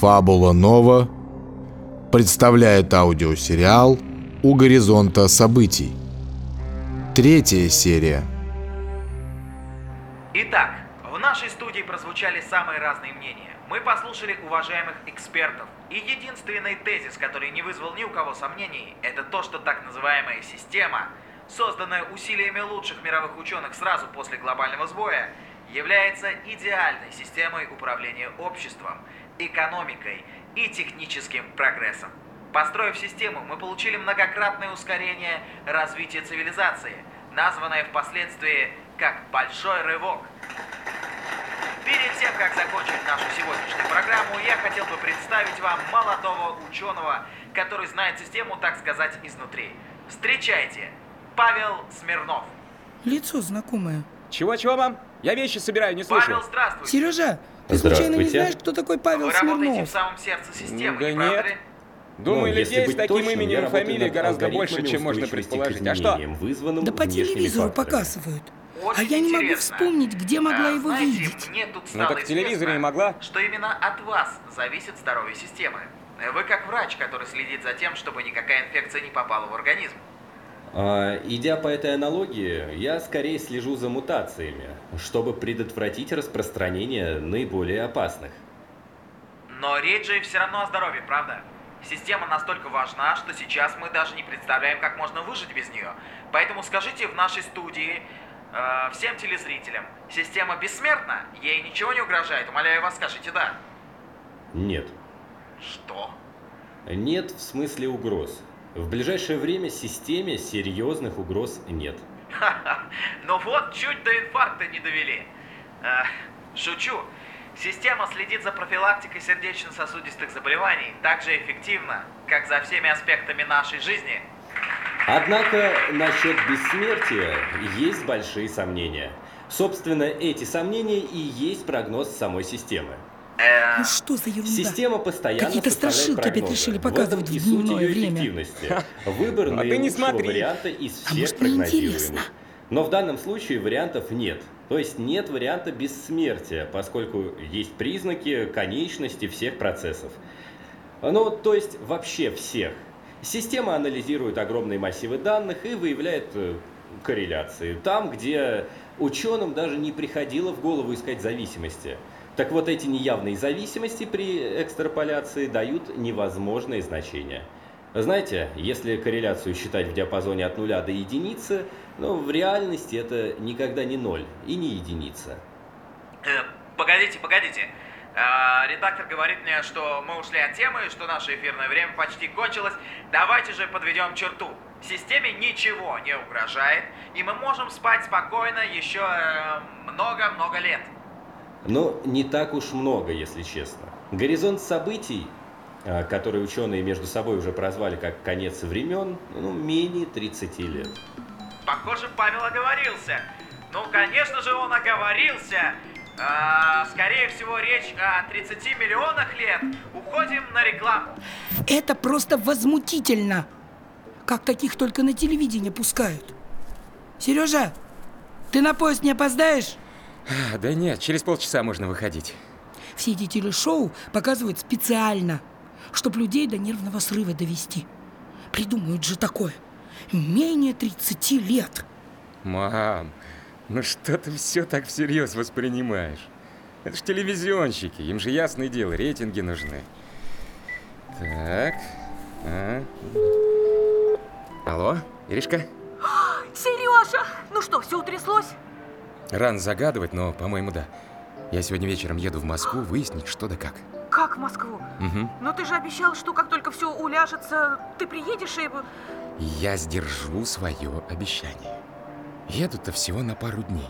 Фабула Нова представляет аудиосериал «У горизонта событий». Третья серия. Итак, в нашей студии прозвучали самые разные мнения. Мы послушали уважаемых экспертов. И единственный тезис, который не вызвал ни у кого сомнений, это то, что так называемая система, созданная усилиями лучших мировых ученых сразу после глобального сбоя, является идеальной системой управления обществом, экономикой и техническим прогрессом. Построив систему, мы получили многократное ускорение развития цивилизации, названное впоследствии как «большой рывок». Перед тем, как закончить нашу сегодняшнюю программу, я хотел бы представить вам молодого ученого, который знает систему, так сказать, изнутри. Встречайте, Павел Смирнов. Лицо знакомое. Чего-чего, мам? Я вещи собираю, не слушаю. Павел, здравствуйте. Сережа, ты случайно не знаешь, кто такой Павел Вы работаете в Смирнов? самом сердце системы, Да не правда ли? Думаю, Ну, людей с таким точным, именем и фамилией гораздо больше, чем можно предположить. А что? Да по телевизору факторами. показывают. Очень а я не могу вспомнить, где могла А, его знаете, видеть. Мне тут Ну стало так в телевизоре не могла. Что именно от вас зависит здоровье системы. Вы как врач, который следит за тем, чтобы никакая инфекция не попала в организм. А, идя по этой аналогии, я скорее слежу за мутациями, чтобы предотвратить распространение наиболее опасных. Но речь же все равно о здоровье, правда? Система настолько важна, что сейчас мы даже не представляем, как можно выжить без нее. Поэтому скажите в нашей студии э, всем телезрителям, система бессмертна, ей ничего не угрожает, умоляю вас, скажите «да». Нет. Что? Нет в смысле угроз. В ближайшее время системе серьезных угроз нет. Ха-ха, ну вот, чуть до инфаркта не довели. Э, шучу. Система следит за профилактикой сердечно-сосудистых заболеваний так же эффективно, как за всеми аспектами нашей жизни. Однако насчет бессмертия есть большие сомнения. Собственно, эти сомнения и есть прогноз самой системы. Э, Ну что за ерунда? Система постоянно Какие-то страшилки опять решили В этом показывать и в суть дневное время. Выбор А ты не смотри. варианта из А всех может, мне прогнозируемых. интересно? Но в данном случае вариантов нет. То есть нет варианта бессмертия, поскольку есть признаки конечности всех процессов. Ну, то есть вообще всех. Система анализирует огромные массивы данных и выявляет э, корреляции. Там, где ученым даже не приходило в голову искать зависимости. Так вот, эти неявные зависимости при экстраполяции дают невозможные значения. Знаете, если корреляцию считать в диапазоне от нуля до единицы, ну, в реальности это никогда не ноль и не единица. э, погодите, погодите. Э, редактор говорит мне, что мы ушли от темы, что наше эфирное время почти кончилось. Давайте же подведем черту. Системе ничего не угрожает, и мы можем спать спокойно еще э, много-много лет. Но не так уж много, если честно. Горизонт событий, а, которые ученые между собой уже прозвали как конец времен, ну, менее 30 лет. Похоже, Павел оговорился. Ну, конечно же, он оговорился. А, скорее всего, речь о 30 миллионах лет. Уходим на рекламу. Это просто возмутительно. Как таких только на телевидении пускают. Сережа, ты на поезд не опоздаешь? А, Да нет, через полчаса можно выходить. Все эти телешоу показывают специально, чтобы людей до нервного срыва довести. Придумают же такое. Менее 30 лет. Мам, ну что ты все так всерьез воспринимаешь? Это ж телевизионщики, им же ясное дело, рейтинги нужны. Так, а. Алло, Иришка? Сережа! Ну что, все утряслось? Рано загадывать, но, по-моему, да. Я сегодня вечером еду в Москву выяснить, что да как. Как в Москву? Угу. Но ты же обещал, что как только все уляжется, ты приедешь и... Я сдержу свое обещание. Еду-то всего на пару дней.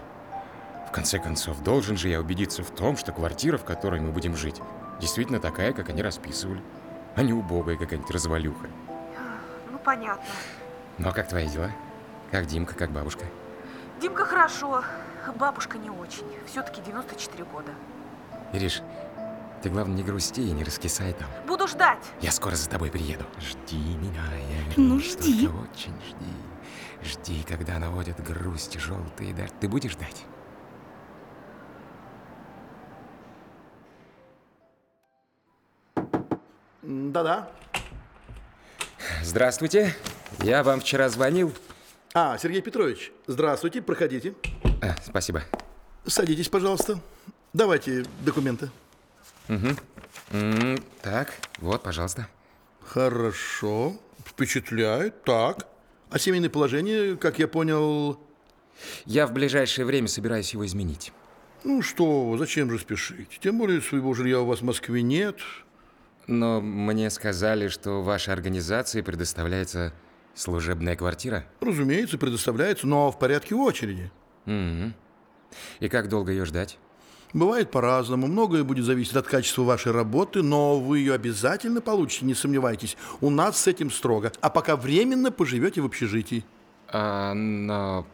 В конце концов, должен же я убедиться в том, что квартира, в которой мы будем жить, действительно такая, как они расписывали, а не убогая какая-нибудь развалюха. Ну, понятно. Ну а как твои дела? Как Димка, как бабушка? Димка хорошо, бабушка не очень. Все-таки 94 года. Ириш, ты главное не грусти и не раскисай там. Буду ждать. Я скоро за тобой приеду. Жди меня, я Ну, жди. очень жди. Жди, когда наводят грусть желтые дожди. Ты будешь ждать? Да-да. Здравствуйте. Я вам вчера звонил. А, Сергей Петрович, здравствуйте, проходите. А, спасибо. Садитесь, пожалуйста. Давайте документы. М, Так, вот, пожалуйста. Хорошо. Впечатляет. Так. А семейное положение, как я понял... Я в ближайшее время собираюсь его изменить. Ну что, вы, зачем же спешить? Тем более своего жилья у вас в Москве нет. Но мне сказали, что вашей организации предоставляется служебная квартира. Разумеется, предоставляется, но в порядке очереди. Мгм. И как долго ее ждать? Бывает по-разному, многое будет зависеть от качества вашей работы, но вы ее обязательно получите, не сомневайтесь. У нас с этим строго. А пока временно поживете в общежитии. А, но...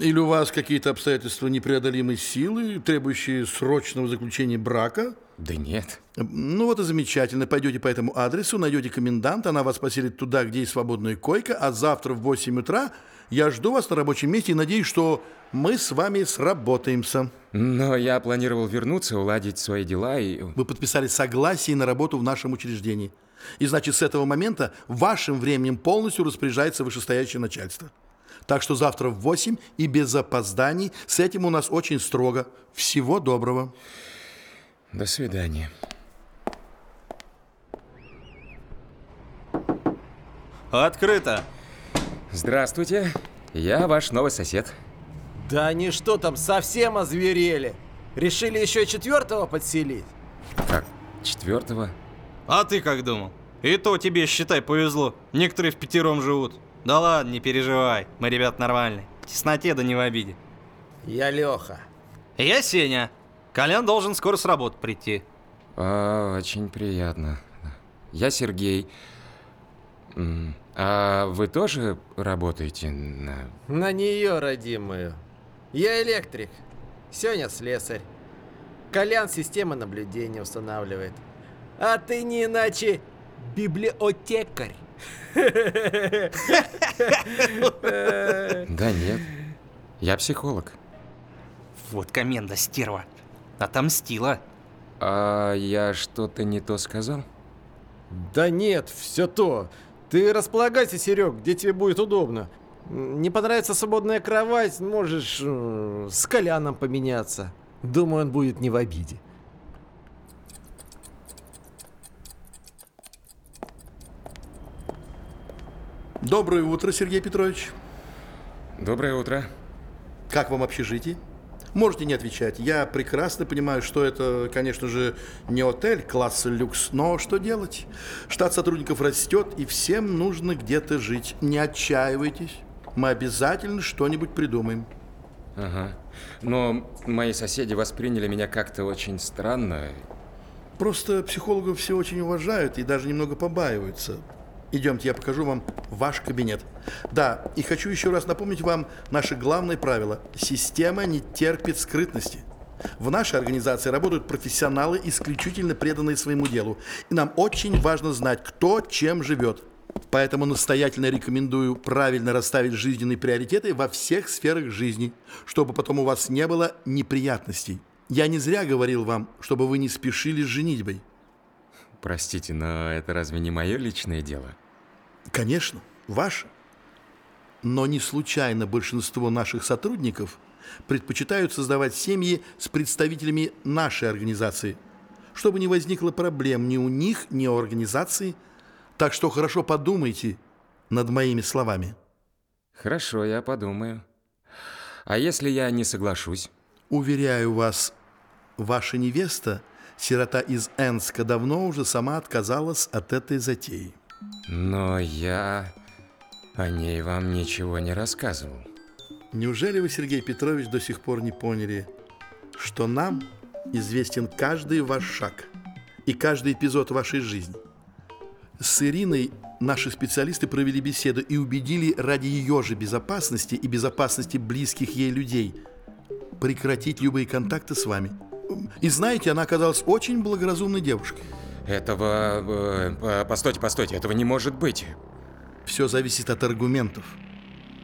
Или у вас какие-то обстоятельства непреодолимой силы, требующие срочного заключения брака? Да нет. Ну вот и замечательно. Пойдете по этому адресу, найдете коменданта, она вас поселит туда, где есть свободная койка, а завтра в 8 утра я жду вас на рабочем месте и надеюсь, что мы с вами сработаемся. Но я планировал вернуться, уладить свои дела и... Вы подписали согласие на работу в нашем учреждении. И значит, с этого момента вашим временем полностью распоряжается вышестоящее начальство. Так что завтра в 8 и без опозданий. С этим у нас очень строго. Всего доброго. До свидания. Открыто. Здравствуйте. Я ваш новый сосед. Да они что там, совсем озверели? Решили еще четвертого подселить? Как? Четвертого? А ты как думал? И то тебе, считай, повезло. Некоторые в пятером живут. Да ладно, не переживай. Мы ребят нормальные. В тесноте да не в обиде. Я Леха. Я Сеня. Колян должен скоро с работы прийти. А, очень приятно. Я Сергей. А вы тоже работаете на... На нее, родимую. Я электрик. Сеня слесарь. Колян системы наблюдения устанавливает. А ты не иначе библиотекарь. Да нет. Я психолог. Вот коменда, стерва. Отомстила. А я что-то не то сказал? Да нет, все то. Ты располагайся, Серег, где тебе будет удобно. Не понравится свободная кровать, можешь э, с Коляном поменяться. Думаю, он будет не в обиде. Доброе утро, Сергей Петрович. Доброе утро. Как вам общежитие? Можете не отвечать. Я прекрасно понимаю, что это, конечно же, не отель класса люкс, но что делать? Штат сотрудников растет, и всем нужно где-то жить. Не отчаивайтесь. Мы обязательно что-нибудь придумаем. Ага. Но мои соседи восприняли меня как-то очень странно. Просто психологов все очень уважают и даже немного побаиваются. Идемте, я покажу вам ваш кабинет. Да, и хочу еще раз напомнить вам наше главное правило. Система не терпит скрытности. В нашей организации работают профессионалы, исключительно преданные своему делу. И нам очень важно знать, кто чем живет. Поэтому настоятельно рекомендую правильно расставить жизненные приоритеты во всех сферах жизни, чтобы потом у вас не было неприятностей. Я не зря говорил вам, чтобы вы не спешили с женитьбой. Простите, но это разве не мое личное дело? Конечно, ваше. Но не случайно большинство наших сотрудников предпочитают создавать семьи с представителями нашей организации, чтобы не возникло проблем ни у них, ни у организации. Так что хорошо подумайте над моими словами. Хорошо, я подумаю. А если я не соглашусь? Уверяю вас, ваша невеста, сирота из Энска, давно уже сама отказалась от этой затеи. Но я о ней вам ничего не рассказывал. Неужели вы, Сергей Петрович, до сих пор не поняли, что нам известен каждый ваш шаг и каждый эпизод вашей жизни? С Ириной наши специалисты провели беседу и убедили ради ее же безопасности и безопасности близких ей людей прекратить любые контакты с вами. И знаете, она оказалась очень благоразумной девушкой. Этого... э, постойте, постойте, этого не может быть. Все зависит от аргументов,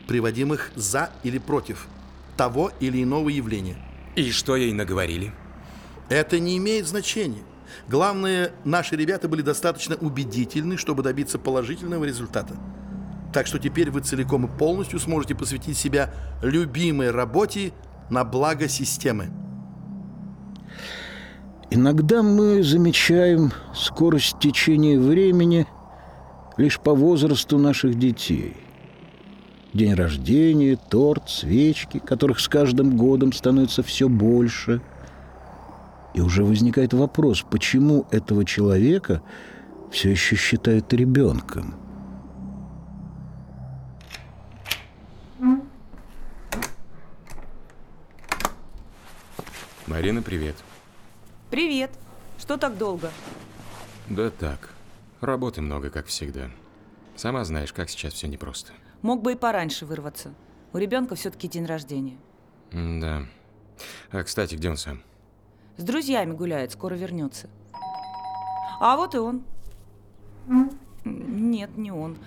приводимых за или против того или иного явления. И что ей наговорили? Это не имеет значения. Главное, наши ребята были достаточно убедительны, чтобы добиться положительного результата. Так что теперь вы целиком и полностью сможете посвятить себя любимой работе на благо системы. Иногда мы замечаем скорость течения времени лишь по возрасту наших детей. День рождения, торт, свечки, которых с каждым годом становится все больше. И уже возникает вопрос, почему этого человека все еще считают ребенком? Марина, привет. Что так долго? Да так. Работы много, как всегда. Сама знаешь, как сейчас все непросто. Мог бы и пораньше вырваться. У ребенка все-таки день рождения. Да. А, кстати, где он сам? С друзьями гуляет, скоро вернется. А вот и он. Нет, не он.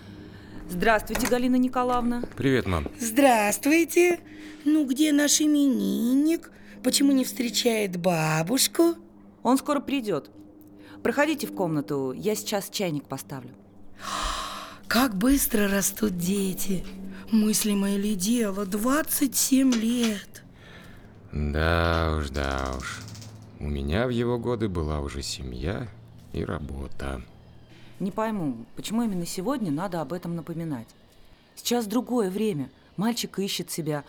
Здравствуйте, Галина Николаевна. Привет, мам. Здравствуйте. Ну, где наш именинник? Почему не встречает бабушку? Он скоро придет. Проходите в комнату, я сейчас чайник поставлю. Как быстро растут дети. Мыслимое ли дело, 27 лет. Да уж, да уж. У меня в его годы была уже семья и работа. Не пойму, почему именно сегодня надо об этом напоминать. Сейчас другое время. Мальчик ищет себя,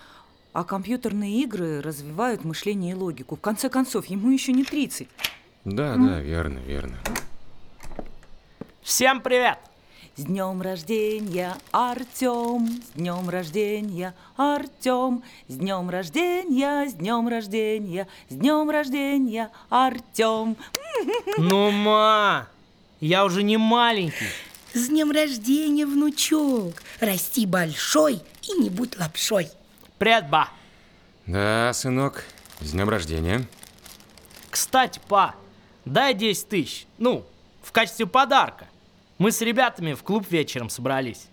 а компьютерные игры развивают мышление и логику. В конце концов, ему еще не 30. Да, да, верно, верно. Всем привет! С днем рождения, Артем! С днем рождения, Артем! С днем рождения, с днем рождения, с днем рождения, Артем! Ну, ма, я уже не маленький. С днем рождения, внучок! Расти большой и не будь лапшой. Привет, ба. Да, сынок, с днем рождения. Кстати, па, дай 10 тысяч. Ну, в качестве подарка. Мы с ребятами в клуб вечером собрались.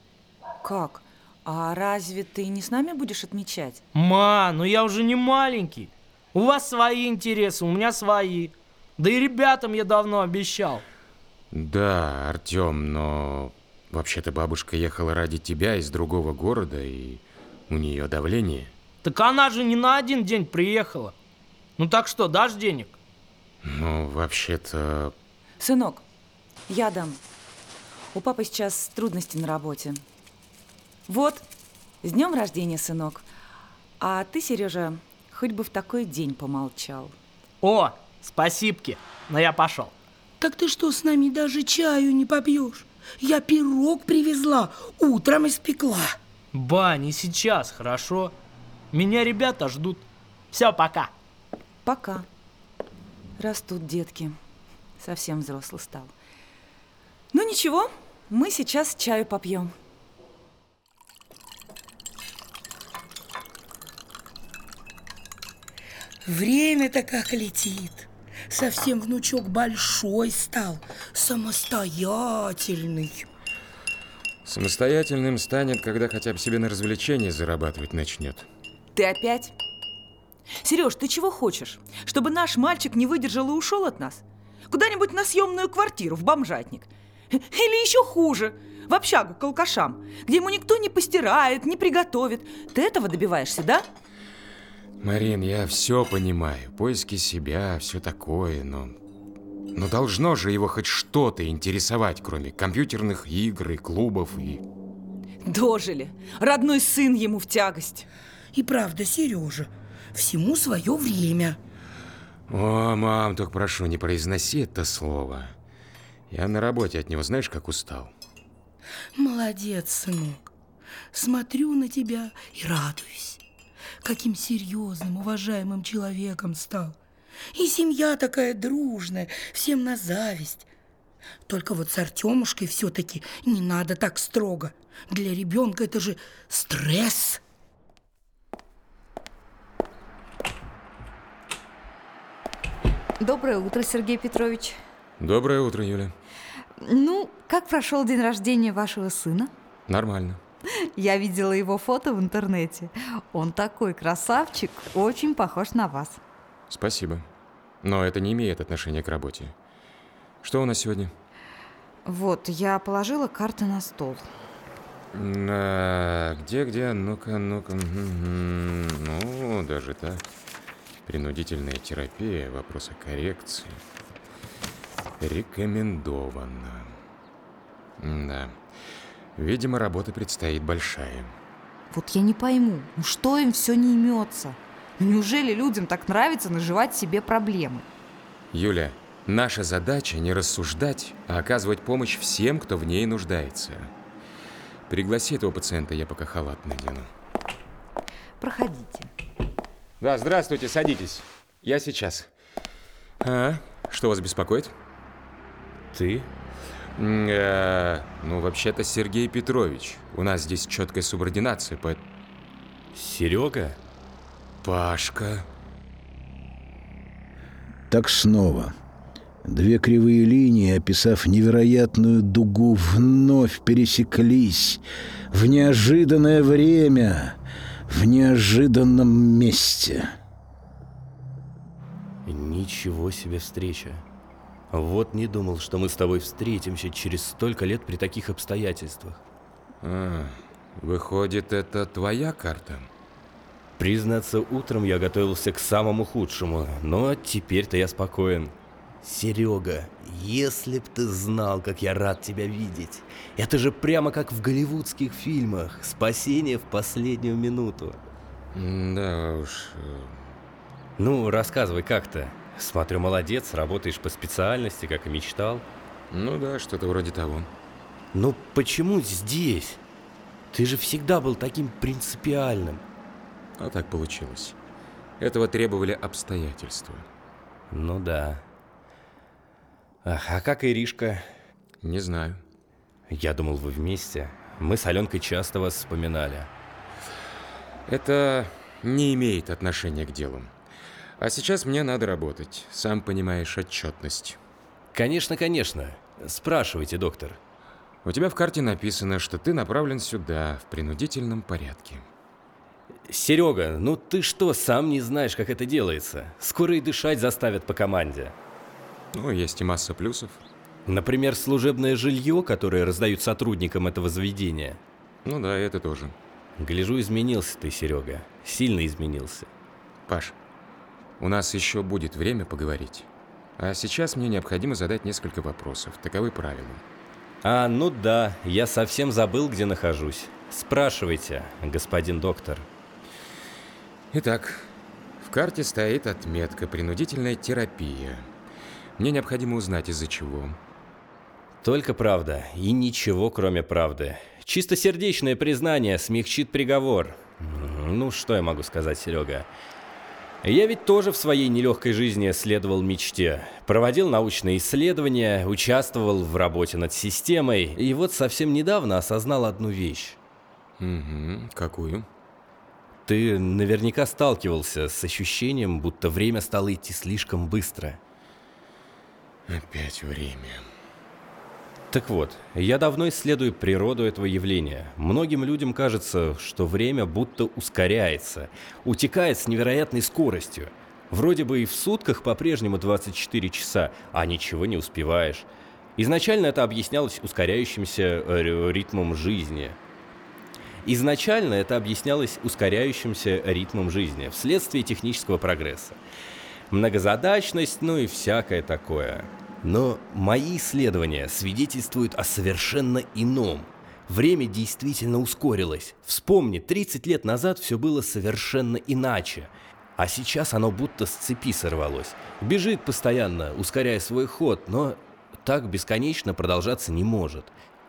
Как? А разве ты не с нами будешь отмечать? Ма, ну я уже не маленький. У вас свои интересы, у меня свои. Да и ребятам я давно обещал. Да, Артем, но вообще-то бабушка ехала ради тебя из другого города, и у нее давление. Так она же не на один день приехала. Ну так что, дашь денег? Ну, вообще-то... Сынок, я дам. У папы сейчас трудности на работе. Вот, с днем рождения, сынок. А ты, Сережа, хоть бы в такой день помолчал. О, спасибки, но я пошел. Так ты что, с нами даже чаю не попьешь? Я пирог привезла, утром испекла. Ба, не сейчас, хорошо? Меня ребята ждут. Все, пока. Пока. Растут детки. Совсем взрослый стал. Ну ничего, мы сейчас чаю попьем. Время-то как летит. Совсем внучок большой стал, самостоятельный. Самостоятельным станет, когда хотя бы себе на развлечения зарабатывать начнет. Ты опять? Сереж, ты чего хочешь? Чтобы наш мальчик не выдержал и ушел от нас? Куда-нибудь на съемную квартиру, в бомжатник? Или еще хуже, в общагу к алкашам, где ему никто не постирает, не приготовит. Ты этого добиваешься, да? Марин, я все понимаю. Поиски себя, все такое, но... Но должно же его хоть что-то интересовать, кроме компьютерных игр и клубов и... Дожили. Родной сын ему в тягость. И правда, Сережа, всему свое время. О, мам, только прошу, не произноси это слово. Я на работе от него, знаешь, как устал. Молодец, сынок. Смотрю на тебя и радуюсь. Каким серьезным, уважаемым человеком стал. И семья такая дружная, всем на зависть. Только вот с Артемушкой все-таки не надо так строго. Для ребенка это же стресс. Доброе утро, Сергей Петрович. Доброе утро, Юля. Ну, как прошел день рождения вашего сына? Нормально. Я видела его фото в интернете. Он такой красавчик, очень похож на вас. Спасибо. Но это не имеет отношения к работе. Что у нас сегодня? Вот, я положила карты на стол. А, где, где? Ну-ка, ну-ка. Ну, даже так. Принудительная терапия, вопрос о коррекции. Рекомендовано. Да. Видимо, работа предстоит большая. Вот я не пойму, ну что им все не имется? Ну неужели людям так нравится наживать себе проблемы? Юля, наша задача не рассуждать, а оказывать помощь всем, кто в ней нуждается. Пригласи этого пациента, я пока халат надену. Проходите. Да, здравствуйте, садитесь. Я сейчас. А, что вас беспокоит? Ты? Э, ну, вообще-то Сергей Петрович. У нас здесь четкая субординация, по... Серега? Пашка. Так снова. Две кривые линии, описав невероятную дугу, вновь пересеклись в неожиданное время, в неожиданном месте. Ничего себе встреча. Вот не думал, что мы с тобой встретимся через столько лет при таких обстоятельствах. А, выходит, это твоя карта? Признаться, утром я готовился к самому худшему, но теперь-то я спокоен. Серега, если б ты знал, как я рад тебя видеть. Это же прямо как в голливудских фильмах. Спасение в последнюю минуту. Да уж. Ну, рассказывай, как то Смотрю, молодец, работаешь по специальности, как и мечтал. Ну да, что-то вроде того. Но почему здесь? Ты же всегда был таким принципиальным. А так получилось. Этого требовали обстоятельства. Ну да. Ах, а как Иришка? Не знаю. Я думал, вы вместе. Мы с Аленкой часто вас вспоминали. Это не имеет отношения к делу. А сейчас мне надо работать. Сам понимаешь, отчетность. Конечно, конечно. Спрашивайте, доктор. У тебя в карте написано, что ты направлен сюда в принудительном порядке. Серега, ну ты что, сам не знаешь, как это делается? Скоро и дышать заставят по команде. Ну, есть и масса плюсов. Например, служебное жилье, которое раздают сотрудникам этого заведения. Ну да, это тоже. Гляжу, изменился ты, Серега. Сильно изменился. Паш, у нас еще будет время поговорить. А сейчас мне необходимо задать несколько вопросов. Таковы правила. А, ну да, я совсем забыл, где нахожусь. Спрашивайте, господин доктор. Итак, в карте стоит отметка «Принудительная терапия». Мне необходимо узнать, из-за чего. Только правда, и ничего, кроме правды. Чистосердечное признание смягчит приговор. Ну, что я могу сказать, Серега? Я ведь тоже в своей нелегкой жизни следовал мечте. Проводил научные исследования, участвовал в работе над системой. И вот совсем недавно осознал одну вещь. Угу, какую? Ты наверняка сталкивался с ощущением, будто время стало идти слишком быстро. Опять время. Так вот, я давно исследую природу этого явления. Многим людям кажется, что время будто ускоряется, утекает с невероятной скоростью. Вроде бы и в сутках по-прежнему 24 часа, а ничего не успеваешь. Изначально это объяснялось ускоряющимся э, ритмом жизни. Изначально это объяснялось ускоряющимся ритмом жизни вследствие технического прогресса. Многозадачность, ну и всякое такое. Но мои исследования свидетельствуют о совершенно ином. Время действительно ускорилось. Вспомни, 30 лет назад все было совершенно иначе. А сейчас оно будто с цепи сорвалось. Бежит постоянно, ускоряя свой ход, но так бесконечно продолжаться не может.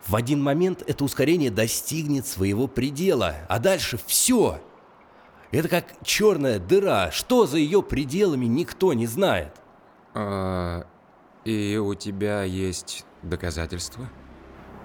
В один момент это ускорение достигнет своего предела, а дальше все. Это как черная дыра. Что за ее пределами, никто не знает. А, и у тебя есть доказательства?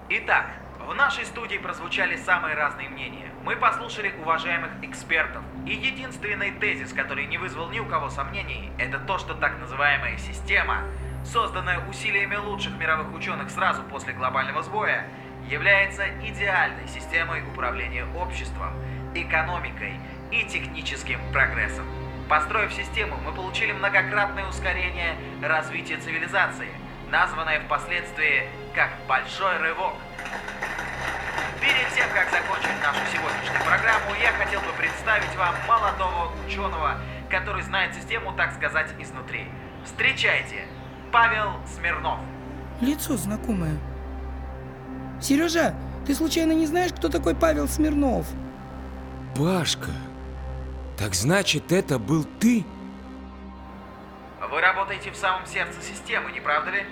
Итак, в нашей студии прозвучали самые разные мнения. Мы послушали уважаемых экспертов. И единственный тезис, который не вызвал ни у кого сомнений, это то, что так называемая система, созданная усилиями лучших мировых ученых сразу после глобального сбоя, является идеальной системой управления обществом, экономикой и техническим прогрессом. Построив систему, мы получили многократное ускорение развития цивилизации, названное впоследствии как «Большой рывок». Перед тем, как закончить нашу сегодняшнюю программу, я хотел бы представить вам молодого ученого, который знает систему, так сказать, изнутри. Встречайте, Павел Смирнов. Лицо знакомое. Сережа, ты случайно не знаешь, кто такой Павел Смирнов? Пашка, так значит, это был ты? Вы работаете в самом сердце системы, не правда ли?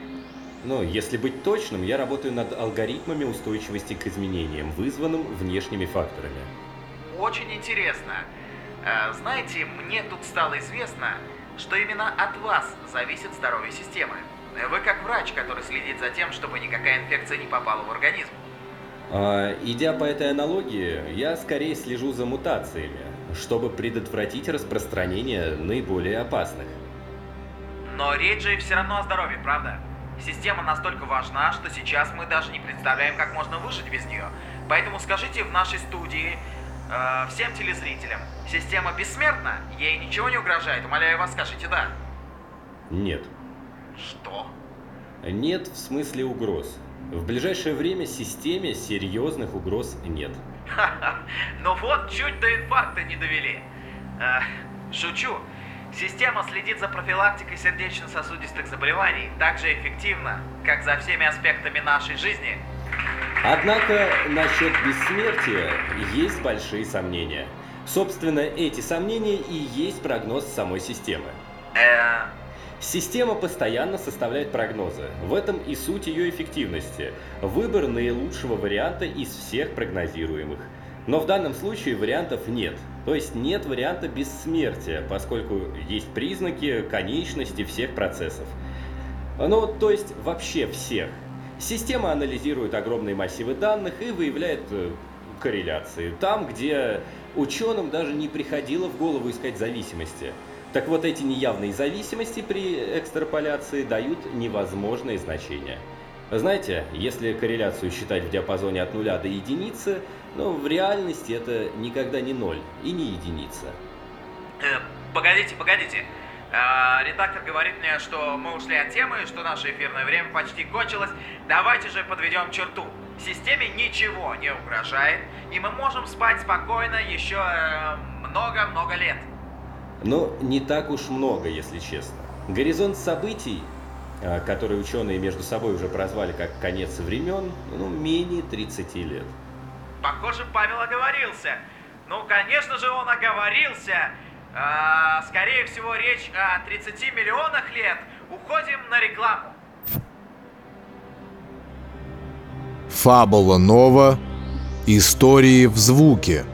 Но, если быть точным, я работаю над алгоритмами устойчивости к изменениям, вызванным внешними факторами. Очень интересно. Э, Знаете, мне тут стало известно, что именно от вас зависит здоровье системы. Вы как врач, который следит за тем, чтобы никакая инфекция не попала в организм. А, идя по этой аналогии, я скорее слежу за мутациями, чтобы предотвратить распространение наиболее опасных. Но речь же все равно о здоровье, правда? Система настолько важна, что сейчас мы даже не представляем, как можно выжить без нее. Поэтому скажите в нашей студии э, всем телезрителям, система бессмертна? Ей ничего не угрожает? Умоляю вас, скажите «да». Нет. Что? Нет в смысле угроз. В ближайшее время системе серьезных угроз нет. Ха-ха, ну вот чуть до инфаркта не довели. Э, шучу. Система следит за профилактикой сердечно-сосудистых заболеваний так же эффективно, как за всеми аспектами нашей жизни. Однако насчет бессмертия есть большие сомнения. Собственно, эти сомнения и есть прогноз самой системы. Э, Система постоянно составляет прогнозы. В этом и суть ее эффективности. Выбор наилучшего варианта из всех прогнозируемых. Но в данном случае вариантов нет. То есть нет варианта бессмертия, поскольку есть признаки конечности всех процессов. Ну, то есть вообще всех. Система анализирует огромные массивы данных и выявляет э, корреляции. Там, где ученым даже не приходило в голову искать зависимости. Так вот, эти неявные зависимости при экстраполяции дают невозможные значения. Знаете, если корреляцию считать в диапазоне от нуля до единицы, ну, в реальности это никогда не ноль и не единица. э, погодите, погодите. Э, редактор говорит мне, что мы ушли от темы, что наше эфирное время почти кончилось. Давайте же подведем черту. Системе ничего не угрожает, и мы можем спать спокойно еще э, много-много лет. Но не так уж много, если честно. Горизонт событий, а, которые ученые между собой уже прозвали как конец времен, ну, менее 30 лет. Похоже, Павел оговорился. Ну, конечно же, он оговорился. А, скорее всего, речь о 30 миллионах лет. Уходим на рекламу. Фабула Нова. Истории в звуке.